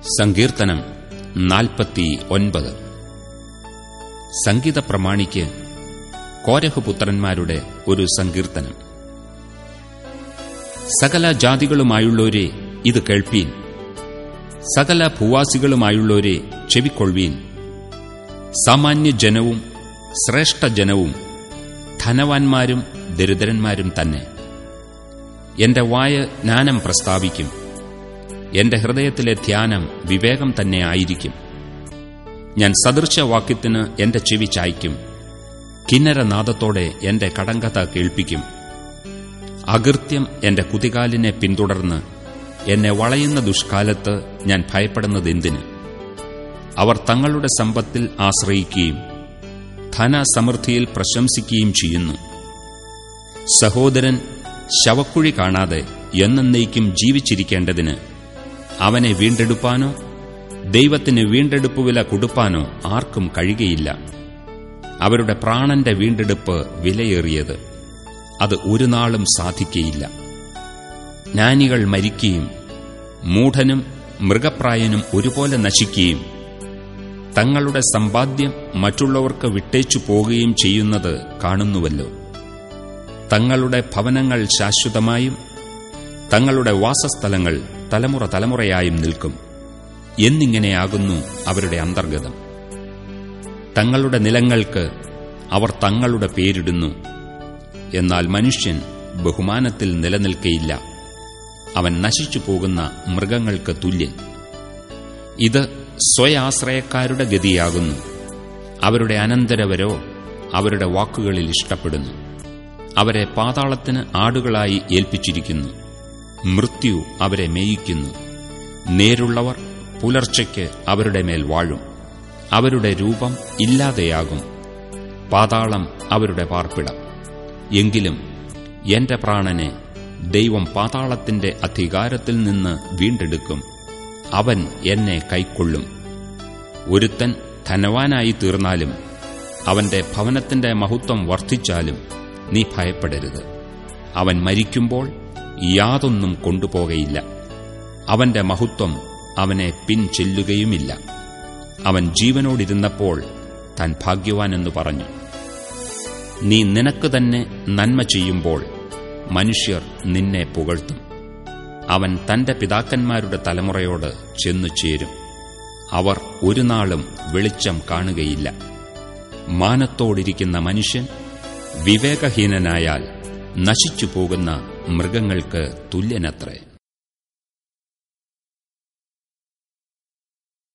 സങ്കീർത്തനം നാൽപ്പത്തി ഒൻപത് സംഗീത പ്രമാണിക്ക് കോരഹുപുത്രന്മാരുടെ ഒരു സങ്കീർത്തനം. സകല ജാതികളുമായുള്ളവരെ ഇത് കേൾപ്പീൻ. സകല ഭൂവാസികളുമായുള്ളവരെ ചെവിക്കൊള്ളുവീൻ. സാമാന്യ ജനവും ശ്രേഷ്ഠ ജനവും ധനവാന്മാരും ദരിദ്രന്മാരും തന്നെ. എന്റെ വായ ജ്ഞാനം പ്രസ്താവിക്കും. എന്റെ ഹൃദയത്തിലെ ധ്യാനം വിവേകം തന്നെ ആയിരിക്കും. ഞാൻ സദൃശവാക്യത്തിന് എന്റെ ചെവി ചായ്ക്കും. കിന്നരനാദത്തോടെ എന്റെ കടങ്കഥ കേൾപ്പിക്കും. അകൃത്യം എന്റെ കുതികാലിനെ പിന്തുടർന്ന് എന്നെ വളയുന്ന ദുഷ്കാലത്ത് ഞാൻ ഭയപ്പെടുന്നതെന്തിന്? അവർ തങ്ങളുടെ സമ്പത്തിൽ ആശ്രയിക്കുകയും ധനസമൃദ്ധിയിൽ പ്രശംസിക്കുകയും ചെയ്യുന്നു. സഹോദരൻ ശവക്കുഴി കാണാതെ എന്നേക്കും ജീവിച്ചിരിക്കേണ്ടതിന് അവനെ വീണ്ടെടുപ്പാനോ ദൈവത്തിന് വീണ്ടെടുപ്പ് വില കൊടുപ്പാനോ ആർക്കും കഴിയുകയില്ല. അവരുടെ പ്രാണന്റെ വീണ്ടെടുപ്പ് വിലയേറിയത് അത് ഒരു നാളും സാധിക്കയില്ല. ജ്ഞാനികൾ മരിക്കുകയും മൂഢനും മൃഗപ്രായനും ഒരുപോലെ നശിക്കുകയും തങ്ങളുടെ സമ്പാദ്യം മറ്റുള്ളവർക്ക് വിട്ടേച്ചു പോകുകയും ചെയ്യുന്നത് കാണുന്നുവല്ലോ. തങ്ങളുടെ ഭവനങ്ങൾ ശാശ്വതമായും തങ്ങളുടെ വാസസ്ഥലങ്ങൾ തലമുറ തലമുറയായും നിൽക്കും. എന്നിങ്ങനെയാകുന്നു അവരുടെ അന്തർഗതം. തങ്ങളുടെ നിലങ്ങൾക്ക് അവർ തങ്ങളുടെ പേരിടുന്നു. എന്നാൽ മനുഷ്യൻ ബഹുമാനത്തിൽ നിലനിൽക്കയില്ല. അവൻ നശിച്ചു പോകുന്ന മൃഗങ്ങൾക്ക് തുല്യൻ. ഇത് സ്വയാശ്രയക്കാരുടെ ഗതിയാകുന്നു. അവരുടെ അനന്തരവരോ അവരുടെ വാക്കുകളിൽ ഇഷ്ടപ്പെടുന്നു. അവരെ പാതാളത്തിന് ആടുകളായി ഏൽപ്പിച്ചിരിക്കുന്നു. മൃത്യു അവരെ മേയിക്കുന്നു. നേരുള്ളവർ പുലർച്ചയ്ക്ക് അവരുടെ മേൽ വാഴും. അവരുടെ രൂപം ഇല്ലാതെയാകും. പാതാളം അവരുടെ പാർപ്പിടം. എങ്കിലും എന്റെ പ്രാണനെ ദൈവം പാതാളത്തിന്റെ അധികാരത്തിൽ നിന്ന് വീണ്ടെടുക്കും. അവൻ എന്നെ കൈക്കൊള്ളും. ഒരുത്തൻ ധനവാനായി തീർന്നാലും അവന്റെ ഭവനത്തിന്റെ മഹത്വം വർദ്ധിച്ചാലും നീ ഭയപ്പെടരുത്. അവൻ മരിക്കുമ്പോൾ യാതൊന്നും കൊണ്ടുപോകയില്ല. അവന്റെ മഹത്വം അവനെ പിൻചെല്ലുകയുമില്ല അവൻ ജീവനോടിരുന്നപ്പോൾ താൻ ഭാഗ്യവാനെന്നു പറഞ്ഞു. നീ നിനക്ക് തന്നെ നന്മ ചെയ്യുമ്പോൾ മനുഷ്യർ നിന്നെ പുകഴ്ത്തും. അവൻ തന്റെ പിതാക്കന്മാരുടെ തലമുറയോട് ചെന്നു ചേരും. അവർ ഒരു നാളും വെളിച്ചം കാണുകയില്ല. മാനത്തോടിരിക്കുന്ന മനുഷ്യൻ വിവേകഹീനനായാൽ നശിച്ചു പോകുന്ന മൃഗങ്ങൾക്ക് തുല്യനത്രേ.